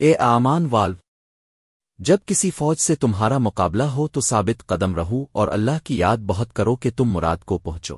اے آمان والو، جب کسی فوج سے تمہارا مقابلہ ہو تو ثابت قدم رہو اور اللہ کی یاد بہت کرو کہ تم مراد کو پہنچو۔